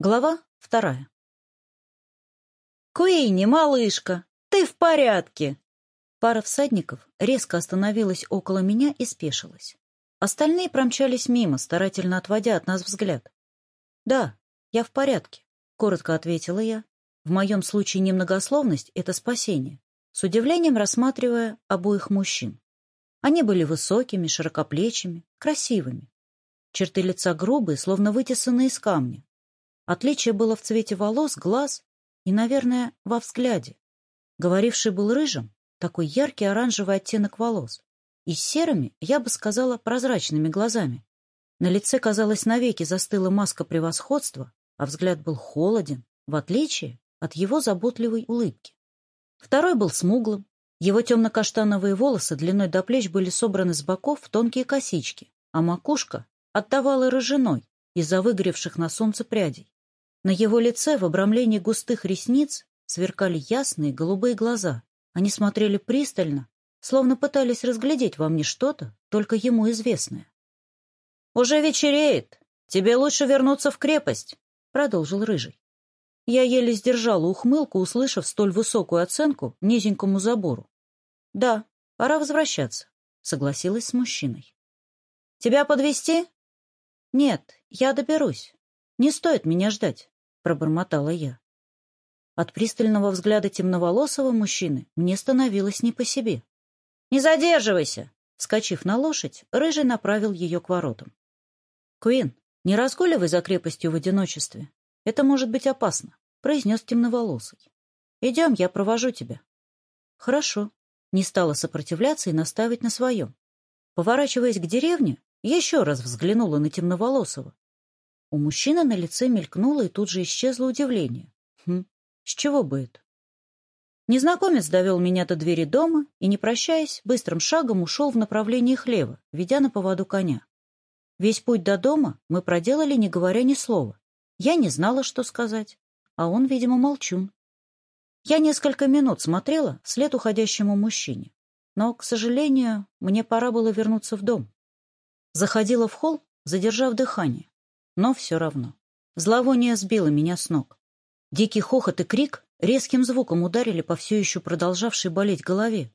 Глава вторая. «Куинни, малышка, ты в порядке!» Пара всадников резко остановилась около меня и спешилась. Остальные промчались мимо, старательно отводя от нас взгляд. «Да, я в порядке», — коротко ответила я. В моем случае немногословность — это спасение, с удивлением рассматривая обоих мужчин. Они были высокими, широкоплечими, красивыми. Черты лица грубые, словно вытесанные из камня Отличие было в цвете волос, глаз и, наверное, во взгляде. Говоривший был рыжим, такой яркий оранжевый оттенок волос, и серыми, я бы сказала, прозрачными глазами. На лице, казалось, навеки застыла маска превосходства, а взгляд был холоден, в отличие от его заботливой улыбки. Второй был смуглым, его темно-каштановые волосы длиной до плеч были собраны с боков в тонкие косички, а макушка отдавала рыжиной из-за выгоревших на солнце прядей. На его лице в обрамлении густых ресниц сверкали ясные голубые глаза. Они смотрели пристально, словно пытались разглядеть во мне что-то, только ему известное. «Уже вечереет. Тебе лучше вернуться в крепость», — продолжил Рыжий. Я еле сдержала ухмылку, услышав столь высокую оценку низенькому забору. «Да, пора возвращаться», — согласилась с мужчиной. «Тебя подвести? «Нет, я доберусь. Не стоит меня ждать пробормотала я. От пристального взгляда темноволосого мужчины мне становилось не по себе. «Не задерживайся!» Вскочив на лошадь, Рыжий направил ее к воротам. «Куин, не разгуливай за крепостью в одиночестве. Это может быть опасно», — произнес темноволосый. «Идем, я провожу тебя». «Хорошо». Не стала сопротивляться и настаивать на своем. Поворачиваясь к деревне, еще раз взглянула на темноволосого у мужчины на лице мелькнуло и тут же исчезло удивление. Хм, с чего бы это? Незнакомец довел меня до двери дома и, не прощаясь, быстрым шагом ушел в направлении хлева, ведя на поводу коня. Весь путь до дома мы проделали, не говоря ни слова. Я не знала, что сказать, а он, видимо, молчун. Я несколько минут смотрела вслед уходящему мужчине, но, к сожалению, мне пора было вернуться в дом. Заходила в холл, задержав дыхание. Но все равно. Зловоние сбило меня с ног. Дикий хохот и крик резким звуком ударили по все еще продолжавшей болеть голове.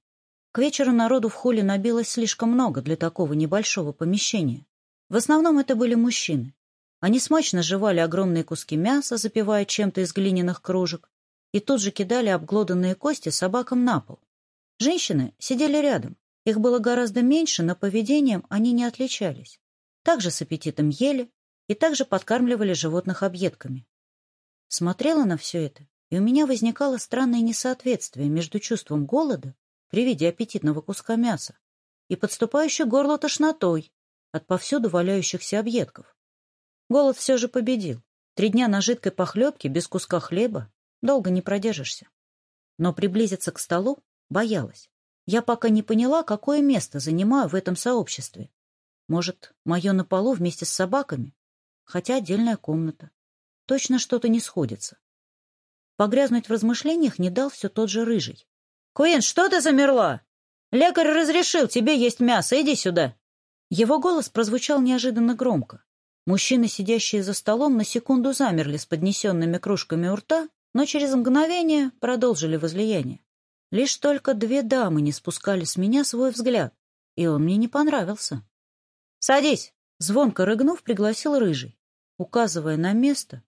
К вечеру народу в холле набилось слишком много для такого небольшого помещения. В основном это были мужчины. Они смачно жевали огромные куски мяса, запивая чем-то из глиняных кружек, и тут же кидали обглоданные кости собакам на пол. Женщины сидели рядом. Их было гораздо меньше, но поведением они не отличались. Также с аппетитом ели, и также подкармливали животных объедками. Смотрела на все это, и у меня возникало странное несоответствие между чувством голода при виде аппетитного куска мяса и подступающей горло тошнотой от повсюду валяющихся объедков. Голод все же победил. Три дня на жидкой похлебке без куска хлеба долго не продержишься. Но приблизиться к столу боялась. Я пока не поняла, какое место занимаю в этом сообществе. Может, мое на полу вместе с собаками? хотя отдельная комната. Точно что-то не сходится. Погрязнуть в размышлениях не дал все тот же Рыжий. — Куин, что ты замерла? Лекарь разрешил тебе есть мясо, иди сюда. Его голос прозвучал неожиданно громко. Мужчины, сидящие за столом, на секунду замерли с поднесенными кружками у рта, но через мгновение продолжили возлияние. Лишь только две дамы не спускали с меня свой взгляд, и он мне не понравился. «Садись!» — звонко рыгнув, пригласил Рыжий указывая на место,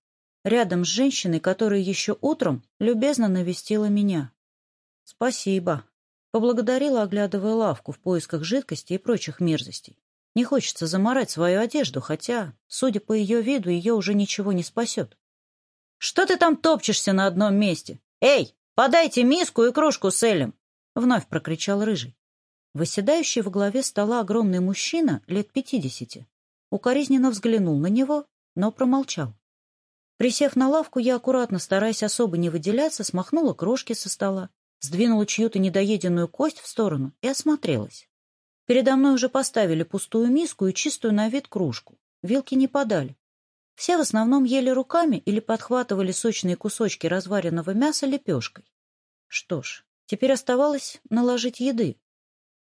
рядом с женщиной, которая еще утром любезно навестила меня. «Спасибо», — поблагодарила, оглядывая лавку в поисках жидкости и прочих мерзостей. «Не хочется заморать свою одежду, хотя, судя по ее виду, ее уже ничего не спасет». «Что ты там топчешься на одном месте? Эй, подайте миску и кружку с Элем!» — вновь прокричал Рыжий. Восседающий во главе стола огромный мужчина лет пятидесяти укоризненно взглянул на него но промолчал. Присев на лавку, я аккуратно, стараясь особо не выделяться, смахнула крошки со стола, сдвинула чью-то недоеденную кость в сторону и осмотрелась. Передо мной уже поставили пустую миску и чистую на вид кружку. Вилки не подали. Все в основном ели руками или подхватывали сочные кусочки разваренного мяса лепешкой. Что ж, теперь оставалось наложить еды.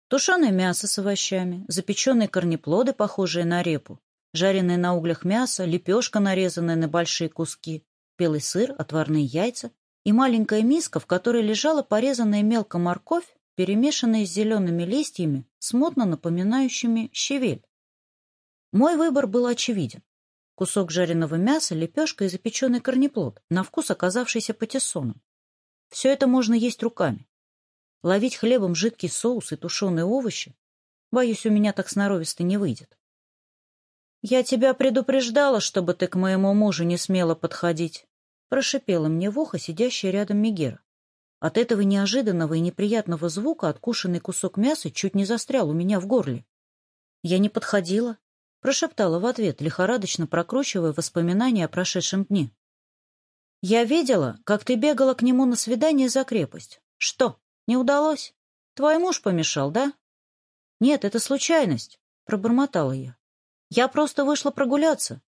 Тушеное мясо с овощами, запеченные корнеплоды, похожие на репу, жареное на углях мясо, лепешка, нарезанная на большие куски, белый сыр, отварные яйца и маленькая миска, в которой лежала порезанная мелко морковь, перемешанная с зелеными листьями, смутно напоминающими щавель. Мой выбор был очевиден. Кусок жареного мяса, лепешка и запеченный корнеплод, на вкус оказавшийся патиссоном. Все это можно есть руками. Ловить хлебом жидкий соус и тушеные овощи? Боюсь, у меня так сноровисто не выйдет. «Я тебя предупреждала, чтобы ты к моему мужу не смела подходить», — прошипела мне в ухо сидящая рядом Мегера. От этого неожиданного и неприятного звука откушенный кусок мяса чуть не застрял у меня в горле. «Я не подходила», — прошептала в ответ, лихорадочно прокручивая воспоминания о прошедшем дне. «Я видела, как ты бегала к нему на свидание за крепость. Что, не удалось? Твой муж помешал, да?» «Нет, это случайность», — пробормотала я. Я просто вышла прогуляться.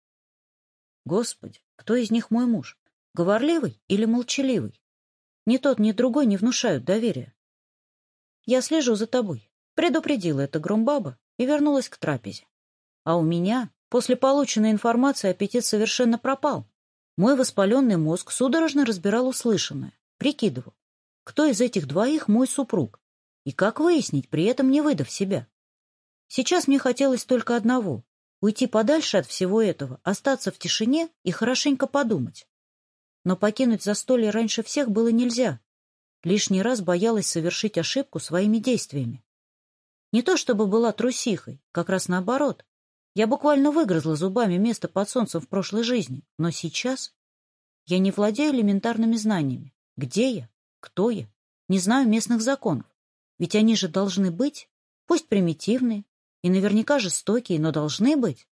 Господи, кто из них мой муж? Говорливый или молчаливый? Ни тот, ни другой не внушают доверия. Я слежу за тобой. Предупредила это громбаба и вернулась к трапезе. А у меня после полученной информации аппетит совершенно пропал. Мой воспаленный мозг судорожно разбирал услышанное, прикидывал, кто из этих двоих мой супруг, и как выяснить, при этом не выдав себя. Сейчас мне хотелось только одного Уйти подальше от всего этого, остаться в тишине и хорошенько подумать. Но покинуть застолье раньше всех было нельзя. Лишний раз боялась совершить ошибку своими действиями. Не то чтобы была трусихой, как раз наоборот. Я буквально выгрызла зубами место под солнцем в прошлой жизни, но сейчас я не владею элементарными знаниями. Где я? Кто я? Не знаю местных законов. Ведь они же должны быть, пусть примитивные, и наверняка жестокие, но должны быть.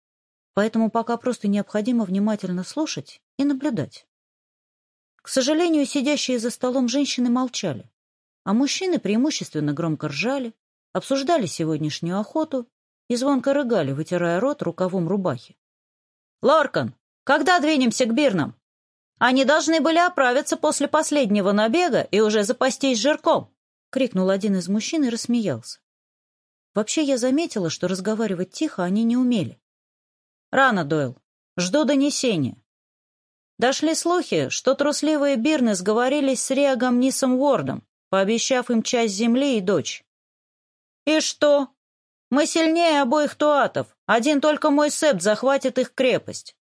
Поэтому пока просто необходимо внимательно слушать и наблюдать. К сожалению, сидящие за столом женщины молчали, а мужчины преимущественно громко ржали, обсуждали сегодняшнюю охоту и звонко рыгали, вытирая рот рукавом рубахи. «Ларкан, когда двинемся к Бирнам? Они должны были оправиться после последнего набега и уже запастись жирком!» — крикнул один из мужчин и рассмеялся. Вообще я заметила, что разговаривать тихо они не умели. «Рано, Дойл. Жду донесения». Дошли слухи, что трусливые Бирны сговорились с Риагом Нисом Уордом, пообещав им часть земли и дочь. «И что? Мы сильнее обоих туатов. Один только мой септ захватит их крепость.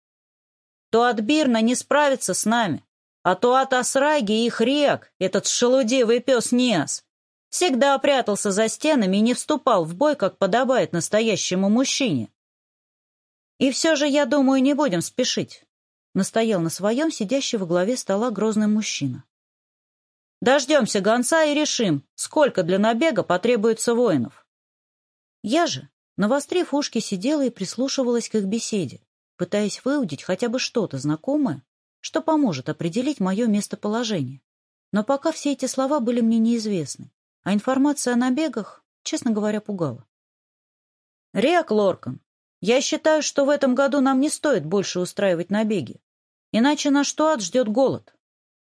Туат Бирна не справится с нами, а Туат Асраги и их Риаг, этот шелудивый пес Ниас, всегда прятался за стенами и не вступал в бой, как подобает настоящему мужчине. И все же, я думаю, не будем спешить, — настоял на своем сидящий в главе стола грозный мужчина. Дождемся гонца и решим, сколько для набега потребуется воинов. Я же, навострив ушки, сидела и прислушивалась к их беседе, пытаясь выудить хотя бы что-то знакомое, что поможет определить мое местоположение. Но пока все эти слова были мне неизвестны. А информация о набегах, честно говоря, пугала. «Рек Лоркан, я считаю, что в этом году нам не стоит больше устраивать набеги. Иначе наш Туат ждет голод».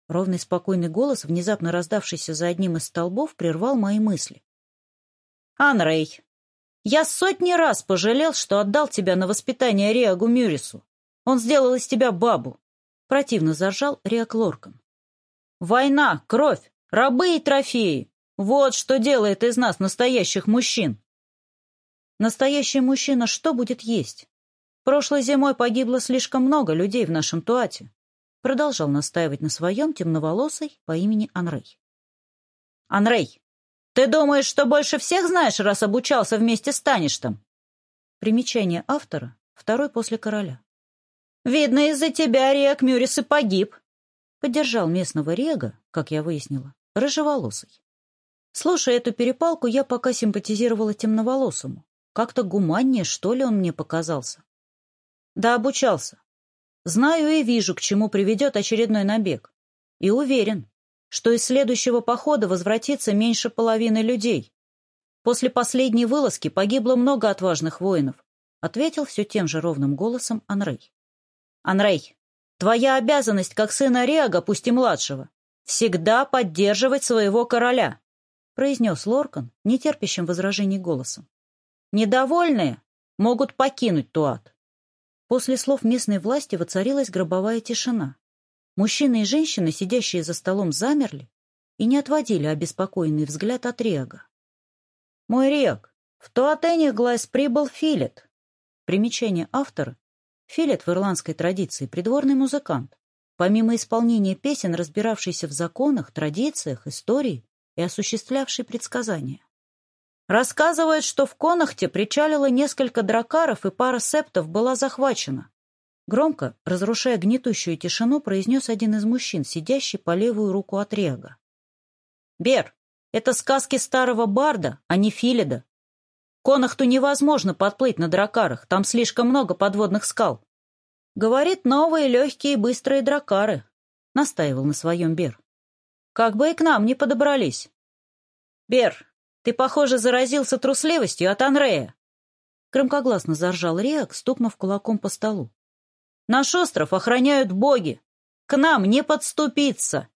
Ровный спокойный голос, внезапно раздавшийся за одним из столбов, прервал мои мысли. «Анрей, я сотни раз пожалел, что отдал тебя на воспитание Риагу Мюрису. Он сделал из тебя бабу!» Противно заржал Риак Лоркан. «Война, кровь, рабы и трофеи! Вот что делает из нас настоящих мужчин. Настоящий мужчина что будет есть? Прошлой зимой погибло слишком много людей в нашем Туате. Продолжал настаивать на своем темноволосый по имени Анрей. Анрей, ты думаешь, что больше всех знаешь, раз обучался вместе с Таништом? Примечание автора, второй после короля. Видно, из-за тебя Рек Мюрис и погиб. Поддержал местного Рега, как я выяснила, рыжеволосый. Слушая эту перепалку, я пока симпатизировала темноволосому. Как-то гуманнее, что ли, он мне показался. Да, обучался. Знаю и вижу, к чему приведет очередной набег. И уверен, что из следующего похода возвратится меньше половины людей. После последней вылазки погибло много отважных воинов, ответил все тем же ровным голосом Анрей. Анрей, твоя обязанность как сына Риага, пусть и младшего, всегда поддерживать своего короля произнес Лоркан, нетерпящим возражений голосом. «Недовольные могут покинуть Туат». После слов местной власти воцарилась гробовая тишина. Мужчины и женщины, сидящие за столом, замерли и не отводили обеспокоенный взгляд от Рега. «Мой Рег, в Туатене глаз прибыл Филет». Примечание автора. Филет в ирландской традиции – придворный музыкант. Помимо исполнения песен, разбиравшийся в законах, традициях, истории и осуществлявший предсказания. Рассказывает, что в Конахте причалило несколько дракаров и пара септов была захвачена. Громко, разрушая гнетущую тишину, произнес один из мужчин, сидящий по левую руку от Рега. «Бер, это сказки старого барда, а не Филида. Конахту невозможно подплыть на дракарах, там слишком много подводных скал». Говорит, новые легкие и быстрые дракары, настаивал на своем Бер. Как бы и к нам не подобрались. Бер, ты, похоже, заразился трусливостью от Анрея. Громкогласно заржал Реак, стукнув кулаком по столу. Наш остров охраняют боги. К нам не подступиться.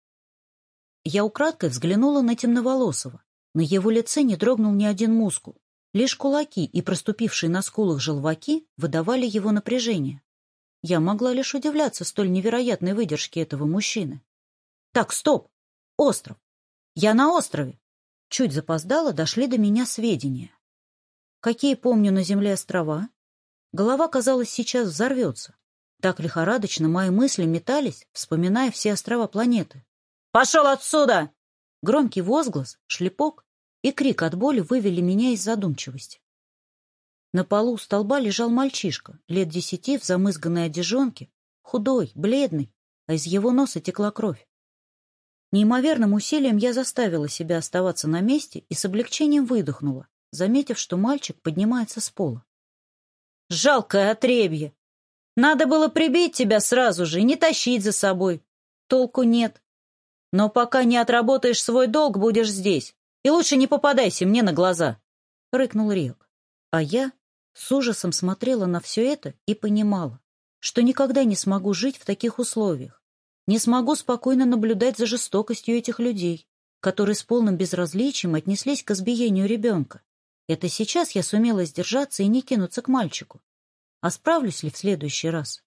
Я украдкой взглянула на темноволосого. На его лице не дрогнул ни один мускул. Лишь кулаки и проступившие на скулах желваки выдавали его напряжение. Я могла лишь удивляться столь невероятной выдержке этого мужчины. «Так, стоп! Остров. Я на острове. Чуть запоздало дошли до меня сведения. Какие помню на земле острова? Голова, казалось, сейчас взорвется. Так лихорадочно мои мысли метались, вспоминая все острова планеты. «Пошел отсюда!» Громкий возглас, шлепок и крик от боли вывели меня из задумчивости. На полу у столба лежал мальчишка, лет десяти, в замызганной одежонке, худой, бледный, а из его носа текла кровь. Неимоверным усилием я заставила себя оставаться на месте и с облегчением выдохнула, заметив, что мальчик поднимается с пола. «Жалкое отребье! Надо было прибить тебя сразу же и не тащить за собой. Толку нет. Но пока не отработаешь свой долг, будешь здесь. И лучше не попадайся мне на глаза!» — рыкнул Риок. А я с ужасом смотрела на все это и понимала, что никогда не смогу жить в таких условиях не смогу спокойно наблюдать за жестокостью этих людей, которые с полным безразличием отнеслись к избиению ребенка. Это сейчас я сумела сдержаться и не кинуться к мальчику. А справлюсь ли в следующий раз?